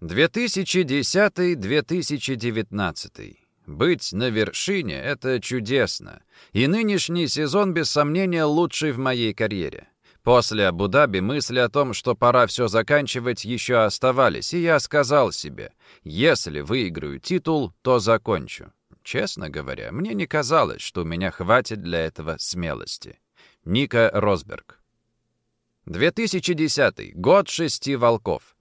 2010-2019. Быть на вершине — это чудесно. И нынешний сезон, без сомнения, лучший в моей карьере. После Абу-Даби мысли о том, что пора все заканчивать, еще оставались, и я сказал себе, если выиграю титул, то закончу. Честно говоря, мне не казалось, что у меня хватит для этого смелости. Ника Росберг 2010. Год шести волков.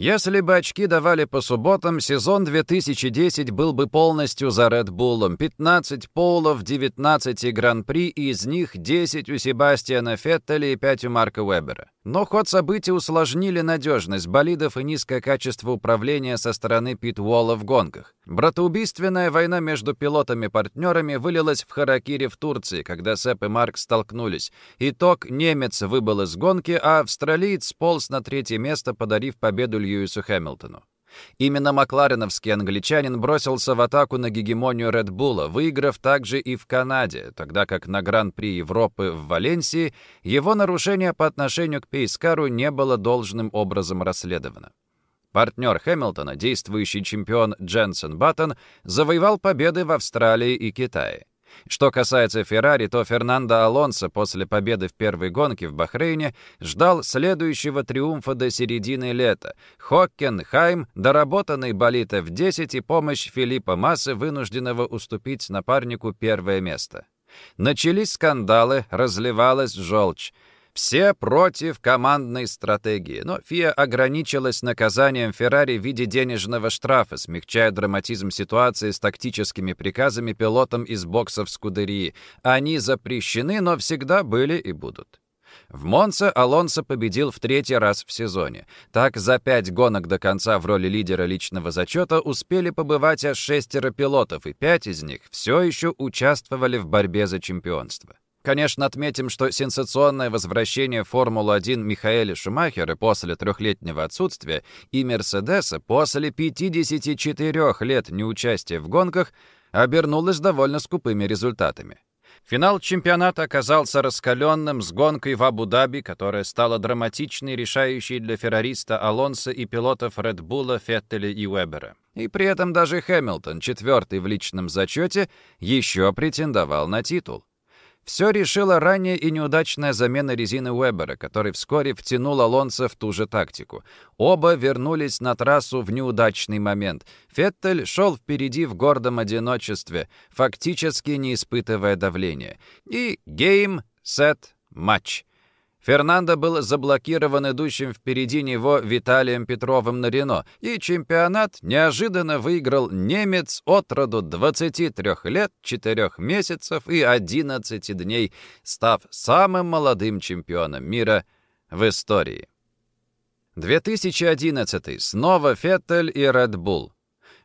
Если бы очки давали по субботам, сезон 2010 был бы полностью за Bull. 15 полов, 19 гран-при, из них 10 у Себастьяна Феттеля и 5 у Марка Уэбера. Но ход событий усложнили надежность болидов и низкое качество управления со стороны Питволла в гонках. Братоубийственная война между пилотами-партнерами вылилась в Харакири в Турции, когда Сэп и Марк столкнулись. Итог — немец выбыл из гонки, а австралиец сполз на третье место, подарив победу Льюису Хэмилтону. Именно маклареновский англичанин бросился в атаку на гегемонию Bull, выиграв также и в Канаде, тогда как на Гран-при Европы в Валенсии его нарушение по отношению к Пейскару не было должным образом расследовано. Партнер Хэмилтона, действующий чемпион Дженсен Баттон, завоевал победы в Австралии и Китае. Что касается Феррари, то Фернандо Алонсо после победы в первой гонке в Бахрейне ждал следующего триумфа до середины лета. Хоккенхайм, доработанный болит F10 и помощь Филиппа Массы, вынужденного уступить напарнику первое место. Начались скандалы, разливалась желчь. Все против командной стратегии, но ФИА ограничилась наказанием Феррари в виде денежного штрафа, смягчая драматизм ситуации с тактическими приказами пилотам из боксов Скудерии. Они запрещены, но всегда были и будут. В Монце Алонсо победил в третий раз в сезоне. Так, за пять гонок до конца в роли лидера личного зачета успели побывать аж шестеро пилотов, и пять из них все еще участвовали в борьбе за чемпионство. Конечно, отметим, что сенсационное возвращение в Формулу-1 Михаэля Шумахера после трехлетнего отсутствия и Мерседеса после 54 лет неучастия в гонках обернулось довольно скупыми результатами. Финал чемпионата оказался раскаленным с гонкой в Абу-Даби, которая стала драматичной, решающей для феррориста Алонса и пилотов Bull, Феттеля и Уэбера. И при этом даже Хэмилтон, четвертый в личном зачете, еще претендовал на титул. Все решила ранее и неудачная замена резины Уэбера, который вскоре втянул Алонсо в ту же тактику. Оба вернулись на трассу в неудачный момент. Феттель шел впереди в гордом одиночестве, фактически не испытывая давления. И гейм, сет, матч. Фернандо был заблокирован идущим впереди него Виталием Петровым на Рено, и чемпионат неожиданно выиграл немец от роду 23 лет, 4 месяцев и 11 дней, став самым молодым чемпионом мира в истории. 2011. Снова Феттель и Bull.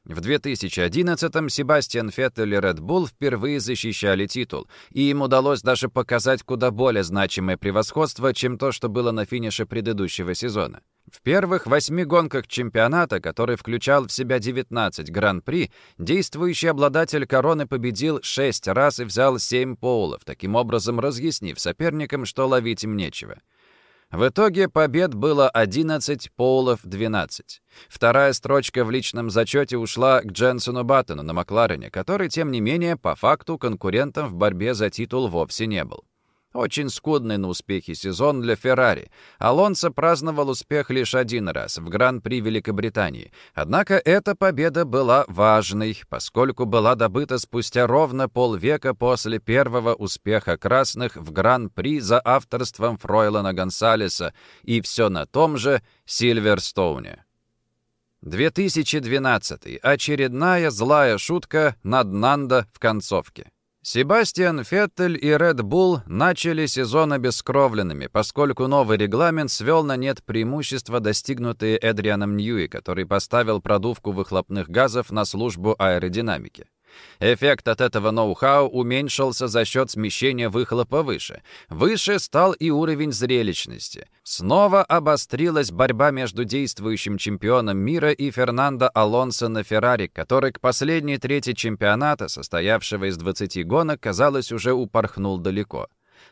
В 2011-м Себастьян Феттель и Red Bull впервые защищали титул, и им удалось даже показать куда более значимое превосходство, чем то, что было на финише предыдущего сезона. В первых восьми гонках чемпионата, который включал в себя 19 гран-при, действующий обладатель короны победил 6 раз и взял 7 поулов, таким образом разъяснив соперникам, что ловить им нечего. В итоге побед было 11, Поулов 12. Вторая строчка в личном зачете ушла к Дженсону Баттону на Макларене, который, тем не менее, по факту конкурентом в борьбе за титул вовсе не был. Очень скудный на успехи сезон для Феррари. Алонсо праздновал успех лишь один раз в Гран-при Великобритании. Однако эта победа была важной, поскольку была добыта спустя ровно полвека после первого успеха красных в Гран-при за авторством Фройлана Гонсалеса и все на том же Сильверстоуне. 2012. Очередная злая шутка над Нандо в концовке. Себастьян Феттель и Red Bull начали сезон обескровленными, поскольку новый регламент свел на нет преимущества, достигнутые Эдрианом Ньюи, который поставил продувку выхлопных газов на службу аэродинамики. Эффект от этого ноу-хау уменьшился за счет смещения выхлопа выше. Выше стал и уровень зрелищности. Снова обострилась борьба между действующим чемпионом мира и Фернандо Алонсо на Феррари, который к последней трети чемпионата, состоявшего из 20 гонок, казалось, уже упорхнул далеко.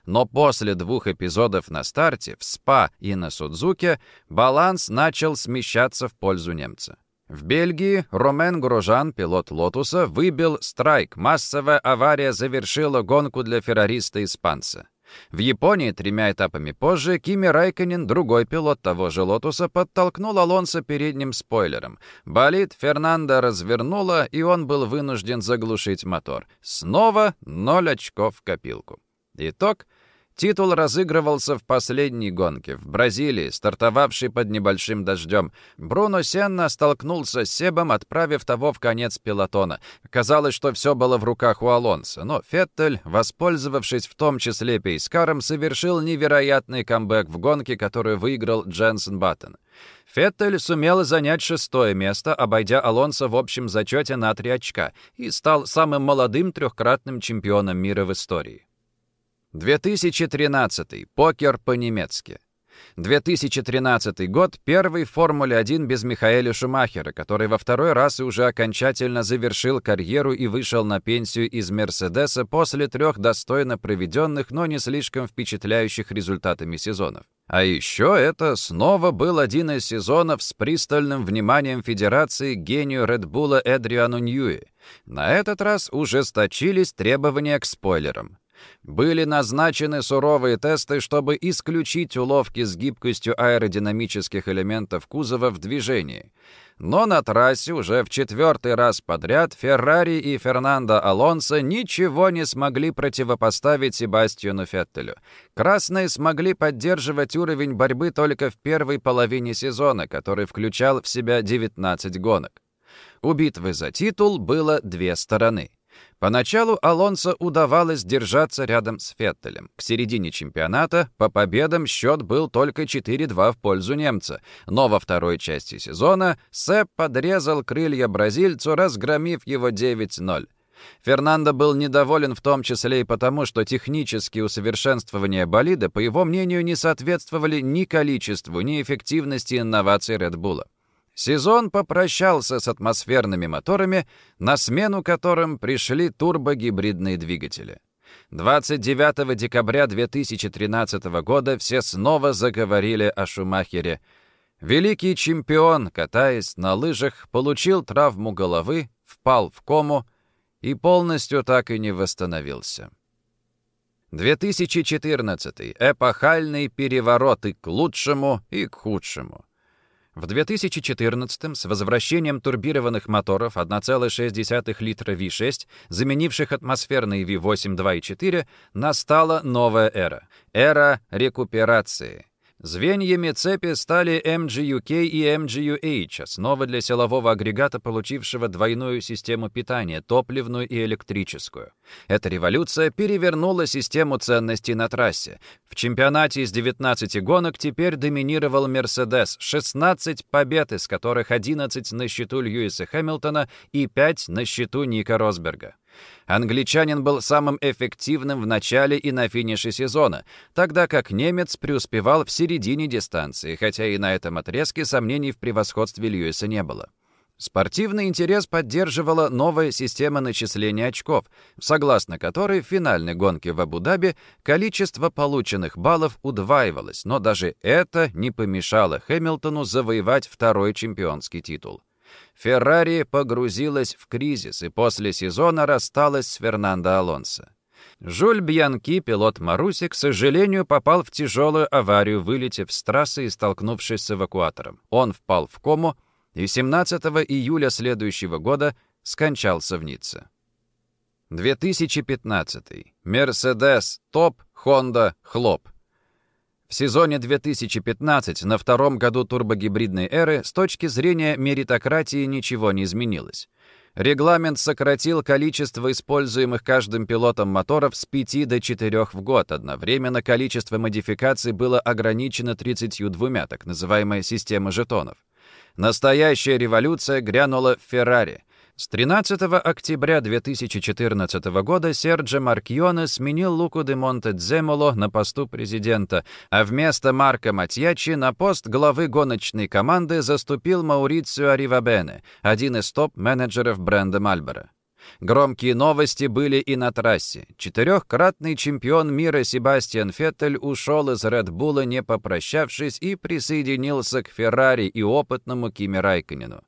но после двух эпизодов на старте, в Спа и на Судзуке, баланс начал смещаться в пользу немца. В Бельгии Ромен Грожан, пилот «Лотуса», выбил страйк. Массовая авария завершила гонку для феррариста-испанца. В Японии тремя этапами позже Кими Райкконен, другой пилот того же «Лотуса», подтолкнул Алонсо передним спойлером. Болид Фернандо развернуло, и он был вынужден заглушить мотор. Снова ноль очков в копилку. Итог — Титул разыгрывался в последней гонке в Бразилии, стартовавшей под небольшим дождем. Бруно Сенна столкнулся с Себом, отправив того в конец пелотона. Казалось, что все было в руках у Алонсо, но Феттель, воспользовавшись в том числе пейс-каром, совершил невероятный камбэк в гонке, которую выиграл Дженсен Баттон. Феттель сумел занять шестое место, обойдя Алонса в общем зачете на три очка, и стал самым молодым трехкратным чемпионом мира в истории. 2013. Покер по-немецки. 2013 год — первый в Формуле-1 без Михаэля Шумахера, который во второй раз и уже окончательно завершил карьеру и вышел на пенсию из «Мерседеса» после трех достойно проведенных, но не слишком впечатляющих результатами сезонов. А еще это снова был один из сезонов с пристальным вниманием Федерации гению Редбула Эдриану Ньюи. На этот раз ужесточились требования к спойлерам. Были назначены суровые тесты, чтобы исключить уловки с гибкостью аэродинамических элементов кузова в движении. Но на трассе уже в четвертый раз подряд Феррари и Фернандо Алонсо ничего не смогли противопоставить Себастьяну Феттелю. Красные смогли поддерживать уровень борьбы только в первой половине сезона, который включал в себя 19 гонок. У битвы за титул было две стороны — Поначалу Алонсо удавалось держаться рядом с Феттелем. К середине чемпионата по победам счет был только 4-2 в пользу немца, но во второй части сезона Сэп подрезал крылья бразильцу, разгромив его 9-0. Фернандо был недоволен в том числе и потому, что технические усовершенствования болида, по его мнению, не соответствовали ни количеству, ни эффективности инноваций Редбула. Сезон попрощался с атмосферными моторами, на смену которым пришли турбогибридные двигатели. 29 декабря 2013 года все снова заговорили о Шумахере. Великий чемпион, катаясь на лыжах, получил травму головы, впал в кому и полностью так и не восстановился. 2014. Эпохальный переворот и к лучшему, и к худшему. В 2014 с возвращением турбированных моторов 1,6 литра V6, заменивших атмосферные V8 2.4, настала новая эра. Эра рекуперации. Звеньями цепи стали MGUK и MGUH, основа для силового агрегата, получившего двойную систему питания, топливную и электрическую. Эта революция перевернула систему ценностей на трассе. В чемпионате из 19 гонок теперь доминировал Mercedes, 16 побед, из которых 11 на счету Льюиса Хэмилтона и 5 на счету Ника Росберга. Англичанин был самым эффективным в начале и на финише сезона, тогда как немец преуспевал в середине дистанции, хотя и на этом отрезке сомнений в превосходстве Льюиса не было. Спортивный интерес поддерживала новая система начисления очков, согласно которой в финальной гонке в Абу-Даби количество полученных баллов удваивалось, но даже это не помешало Хэмилтону завоевать второй чемпионский титул. Феррари погрузилась в кризис и после сезона рассталась с Фернандо Алонсо. Жюль Бьянки, пилот Маруси, к сожалению, попал в тяжелую аварию, вылетев с трассы и столкнувшись с эвакуатором. Он впал в кому и 17 июля следующего года скончался в Ницце. 2015. Мерседес, топ, Honda, хлоп. В сезоне 2015, на втором году турбогибридной эры, с точки зрения меритократии ничего не изменилось. Регламент сократил количество используемых каждым пилотом моторов с 5 до 4 в год. Одновременно количество модификаций было ограничено 32, так называемая система жетонов. Настоящая революция грянула в Феррари. С 13 октября 2014 года Серджо Маркьоне сменил Луку де Монте-Дземоло на посту президента, а вместо Марка Матьячи на пост главы гоночной команды заступил Маурицио Аривабене, один из топ-менеджеров бренда Мальборо. Громкие новости были и на трассе. Четырехкратный чемпион мира Себастьян Феттель ушел из Редбула, не попрощавшись, и присоединился к Феррари и опытному Кими Райконину.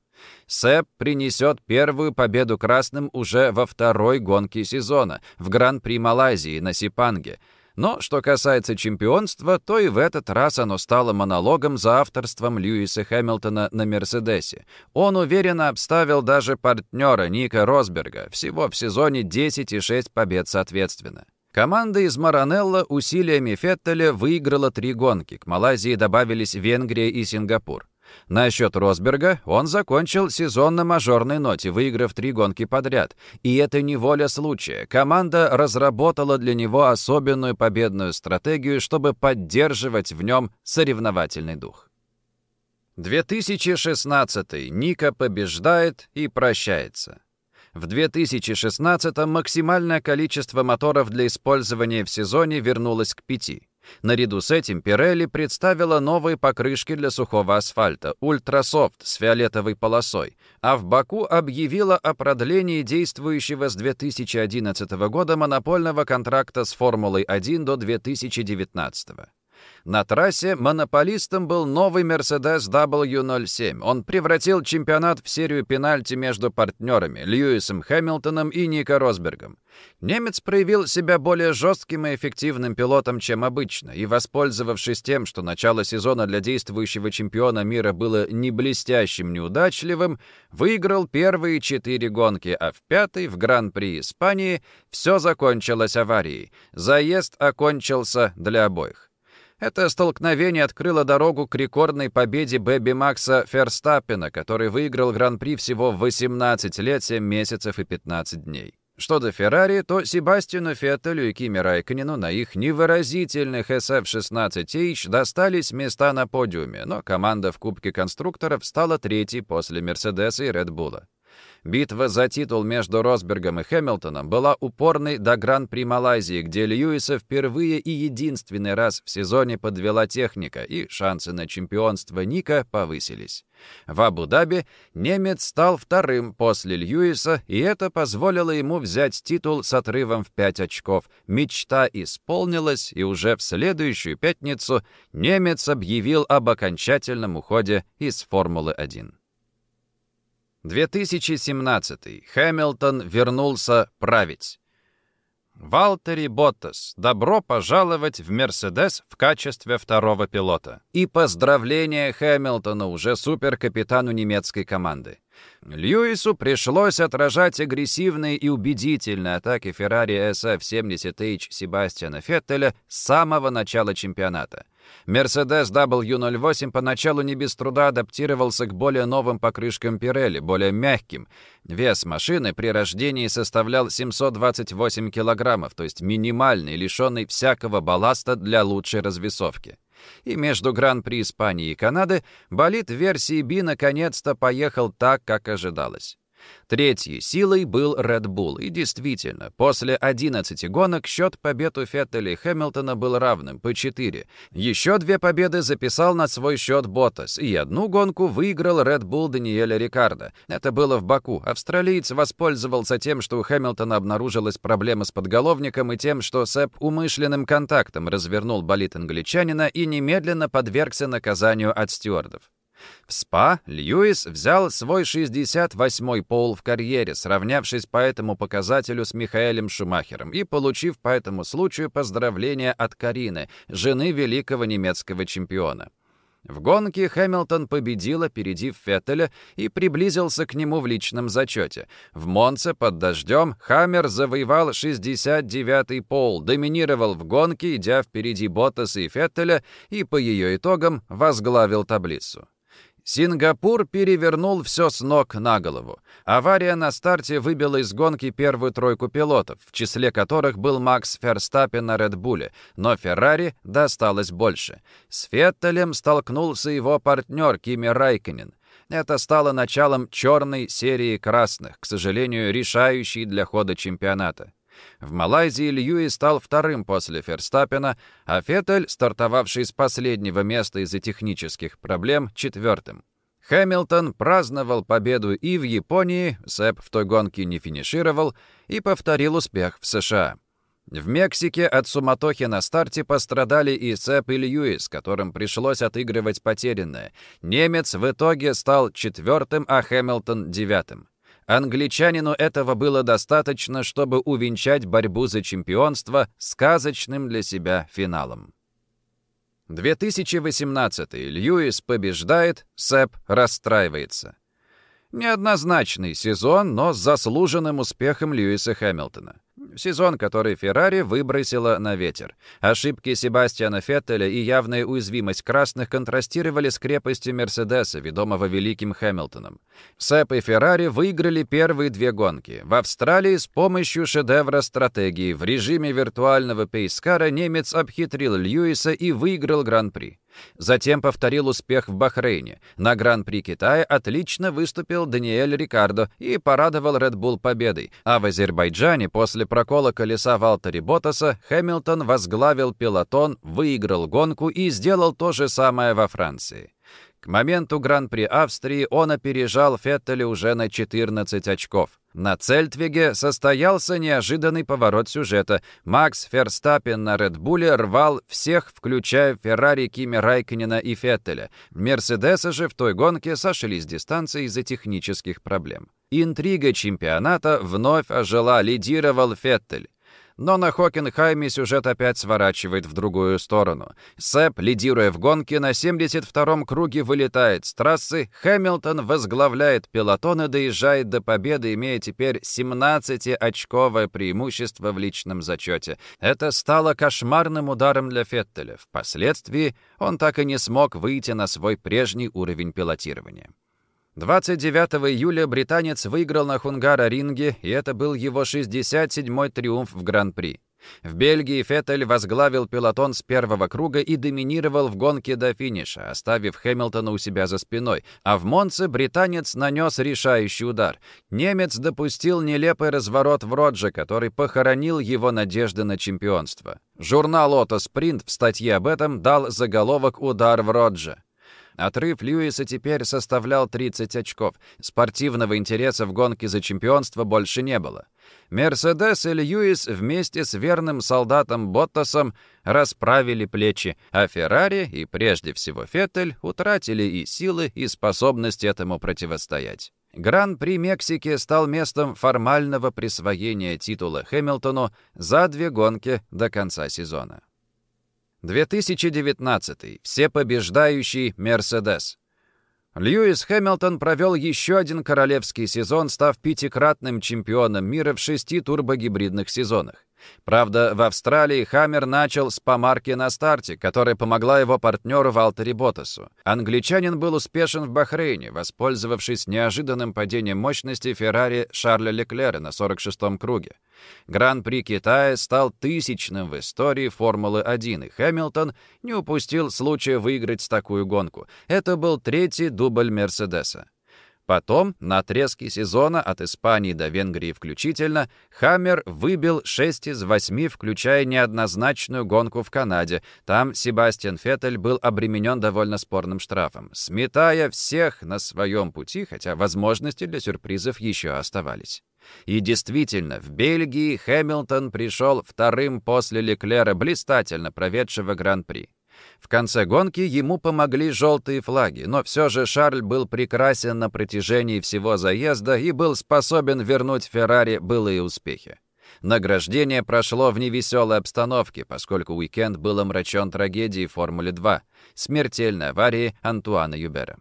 Сэп принесет первую победу красным уже во второй гонке сезона, в Гран-при Малайзии на Сипанге — но что касается чемпионства, то и в этот раз оно стало монологом за авторством Льюиса Хэмилтона на «Мерседесе». Он уверенно обставил даже партнера Ника Росберга, всего в сезоне 10 и 6 побед соответственно. Команда из Маранелло усилиями Феттеля выиграла три гонки. К Малайзии добавились Венгрия и Сингапур. Насчет Росберга он закончил сезон на мажорной ноте, выиграв три гонки подряд. И это не воля случая. Команда разработала для него особенную победную стратегию, чтобы поддерживать в нем соревновательный дух. 2016. Ника побеждает и прощается. В 2016 максимальное количество моторов для использования в сезоне вернулось к пяти. Наряду с этим Pirelli представила новые покрышки для сухого асфальта Ультрасофт с фиолетовой полосой, а в Баку объявила о продлении действующего с 2011 года монопольного контракта с Формулой-1 до 2019 года. На трассе монополистом был новый Mercedes W07. Он превратил чемпионат в серию пенальти между партнерами Льюисом Хэмилтоном и Нико Росбергом. Немец проявил себя более жестким и эффективным пилотом, чем обычно, и, воспользовавшись тем, что начало сезона для действующего чемпиона мира было не блестящим, неудачливым, выиграл первые четыре гонки, а в пятой, в Гран-при Испании, все закончилось аварией. Заезд окончился для обоих. Это столкновение открыло дорогу к рекордной победе Бэби Макса Ферстаппена, который выиграл Гран-при всего в 18 лет, 7 месяцев и 15 дней. Что до Феррари, то Себастьяну Феттелю и Кими Райконину на их невыразительных SF-16H достались места на подиуме, но команда в Кубке конструкторов стала третьей после Мерседеса и Редбула. Битва за титул между Росбергом и Хэмилтоном была упорной до Гран-при Малайзии, где Льюиса впервые и единственный раз в сезоне подвела техника, и шансы на чемпионство Ника повысились. В Абу-Даби немец стал вторым после Льюиса, и это позволило ему взять титул с отрывом в 5 очков. Мечта исполнилась, и уже в следующую пятницу немец объявил об окончательном уходе из Формулы-1. 2017. Хэмилтон вернулся править. Валтери Боттас, добро пожаловать в «Мерседес» в качестве второго пилота. И поздравления Хэмилтону, уже суперкапитану немецкой команды. Льюису пришлось отражать агрессивные и убедительные атаки Ferrari SF70H Себастьяна Феттеля с самого начала чемпионата. Mercedes W08 поначалу не без труда адаптировался к более новым покрышкам Pirelli, более мягким. Вес машины при рождении составлял 728 килограммов, то есть минимальный, лишенный всякого балласта для лучшей развесовки. И между Гран-при Испании и Канады болид версии B наконец-то поехал так, как ожидалось. Третьей силой был Red Bull, и действительно, после 11 гонок счет побед у Феттеля и Хэмилтона был равным, по 4. Еще две победы записал на свой счет Боттас, и одну гонку выиграл Red Bull Даниэля Рикардо. Это было в Баку. Австралиец воспользовался тем, что у Хэмилтона обнаружилась проблема с подголовником и тем, что Сэп умышленным контактом развернул болид англичанина и немедленно подвергся наказанию от стюардов. В СПА Льюис взял свой 68-й пол в карьере, сравнявшись по этому показателю с Михаэлем Шумахером и получив по этому случаю поздравления от Карины, жены великого немецкого чемпиона. В гонке Хэмилтон победил, опередив Феттеля, и приблизился к нему в личном зачете. В Монце под дождем Хаммер завоевал 69-й пол, доминировал в гонке, идя впереди Боттаса и Феттеля, и по ее итогам возглавил таблицу. Сингапур перевернул все с ног на голову. Авария на старте выбила из гонки первую тройку пилотов, в числе которых был Макс Ферстаппен на Редбуле, но Феррари досталось больше. С Феттелем столкнулся его партнер Кими Райконен. Это стало началом черной серии красных, к сожалению, решающей для хода чемпионата. В Малайзии Льюис стал вторым после Ферстаппена, а Феттель, стартовавший с последнего места из-за технических проблем, четвертым. Хэмилтон праздновал победу и в Японии, Сэп в той гонке не финишировал, и повторил успех в США. В Мексике от суматохи на старте пострадали и Сэп, и Льюис, которым пришлось отыгрывать потерянное. Немец в итоге стал четвертым, а Хэмилтон — девятым. Англичанину этого было достаточно, чтобы увенчать борьбу за чемпионство сказочным для себя финалом. 2018. Льюис побеждает, Сэп расстраивается. Неоднозначный сезон, но с заслуженным успехом Льюиса Хэмилтона. Сезон, который Феррари выбросила на ветер. Ошибки Себастьяна Феттеля и явная уязвимость красных контрастировали с крепостью Мерседеса, ведомого великим Хэмилтоном. Сэп и Феррари выиграли первые две гонки. В Австралии с помощью шедевра стратегии в режиме виртуального пейскара немец обхитрил Льюиса и выиграл Гран-при. Затем повторил успех в Бахрейне. На Гран-при Китая отлично выступил Даниэль Рикардо и порадовал Red Bull победой. А в Азербайджане после прокола колеса Валтери Ботаса Хэмилтон возглавил пилотон, выиграл гонку и сделал то же самое во Франции. К моменту Гран-при Австрии он опережал Феттеля уже на 14 очков. На Цельтвиге состоялся неожиданный поворот сюжета. Макс Ферстаппен на Редбуле рвал всех, включая Феррари Кими Райконена и Феттеля. Мерседесы же в той гонке сошли с дистанции из-за технических проблем. Интрига чемпионата вновь ожила, лидировал Феттель. Но на Хокенхайме сюжет опять сворачивает в другую сторону. Сэп, лидируя в гонке, на 72-м круге вылетает с трассы, Хэмилтон возглавляет пилотон и доезжает до победы, имея теперь 17-очковое преимущество в личном зачете. Это стало кошмарным ударом для Феттеля. Впоследствии он так и не смог выйти на свой прежний уровень пилотирования. 29 июля британец выиграл на Хунгара-ринге, и это был его 67-й триумф в Гран-при. В Бельгии Феттель возглавил пилотон с первого круга и доминировал в гонке до финиша, оставив Хэмилтона у себя за спиной. А в Монце британец нанес решающий удар. Немец допустил нелепый разворот в Родже, который похоронил его надежды на чемпионство. Журнал «Ото Спринт» в статье об этом дал заголовок «Удар в Родже». Отрыв Льюиса теперь составлял 30 очков. Спортивного интереса в гонке за чемпионство больше не было. Мерседес и Льюис вместе с верным солдатом Боттасом расправили плечи, а Феррари и прежде всего Феттель утратили и силы, и способность этому противостоять. Гран-при Мексики стал местом формального присвоения титула Хэмилтону за две гонки до конца сезона. 2019. Всепобеждающий Мерседес. Льюис Хэмилтон провел еще один королевский сезон, став пятикратным чемпионом мира в шести турбогибридных сезонах. Правда, в Австралии Хаммер начал с помарки на старте, которая помогла его партнеру Валтери Ботасу. Англичанин был успешен в Бахрейне, воспользовавшись неожиданным падением мощности Феррари Шарля Леклера на 46-м круге. Гран-при Китая стал тысячным в истории Формулы-1, и Хэмилтон не упустил случая выиграть такую гонку. Это был третий дубль Мерседеса. Потом, на отрезке сезона от Испании до Венгрии включительно, Хаммер выбил 6 из 8, включая неоднозначную гонку в Канаде. Там Себастьян Феттель был обременен довольно спорным штрафом, сметая всех на своем пути, хотя возможности для сюрпризов еще оставались. И действительно, в Бельгии Хэмилтон пришел вторым после Леклера, блистательно проведшего Гран-при. В конце гонки ему помогли желтые флаги, но все же Шарль был прекрасен на протяжении всего заезда и был способен вернуть Феррари былые успехи. Награждение прошло в невеселой обстановке, поскольку уикенд был омрачен трагедией Формулы-2, смертельной аварии Антуана Юбера.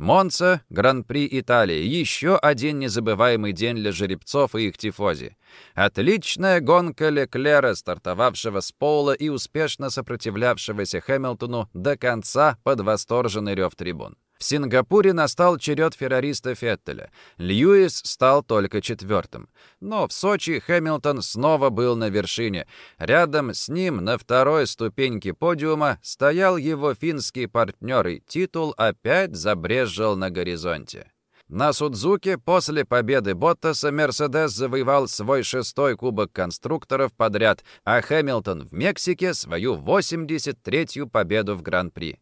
Монца, Гран-при Италии. Еще один незабываемый день для жеребцов и их тифози. Отличная гонка Леклера, стартовавшего с пола и успешно сопротивлявшегося Хэмилтону до конца под восторженный рев трибун. В Сингапуре настал черед феррориста Феттеля. Льюис стал только четвертым. Но в Сочи Хэмилтон снова был на вершине. Рядом с ним на второй ступеньке подиума стоял его финский партнер, и титул опять забрезжил на горизонте. На Судзуке после победы Боттаса Мерседес завоевал свой шестой кубок конструкторов подряд, а Хэмилтон в Мексике свою 83-ю победу в Гран-при.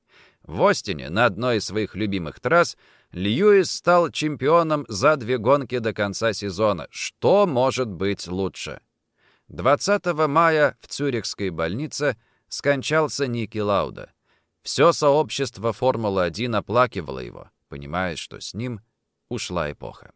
В Остине, на одной из своих любимых трасс, Льюис стал чемпионом за две гонки до конца сезона. Что может быть лучше? 20 мая в Цюрихской больнице скончался Ники Лауда. Все сообщество Формулы-1 оплакивало его, понимая, что с ним ушла эпоха.